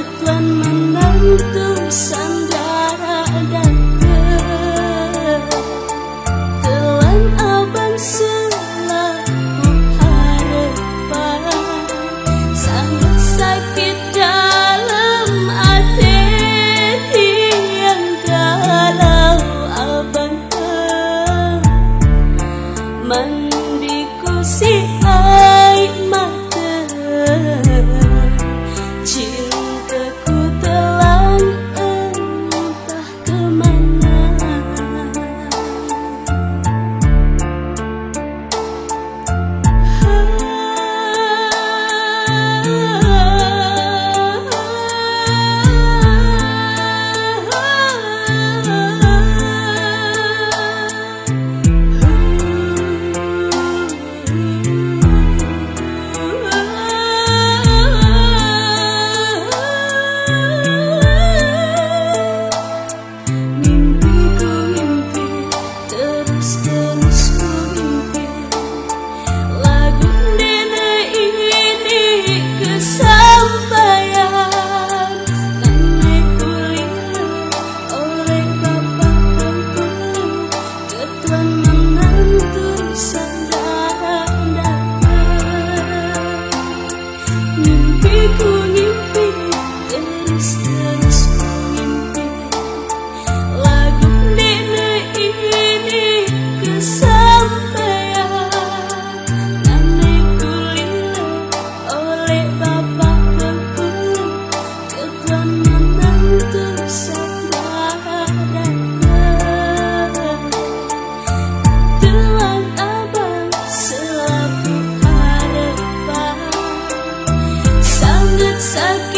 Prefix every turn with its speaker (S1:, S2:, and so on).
S1: Tuhan membantu sandara dan Telan abang selalu harapan Sangat sakit dalam hati yang galau abang Mandi kusik 三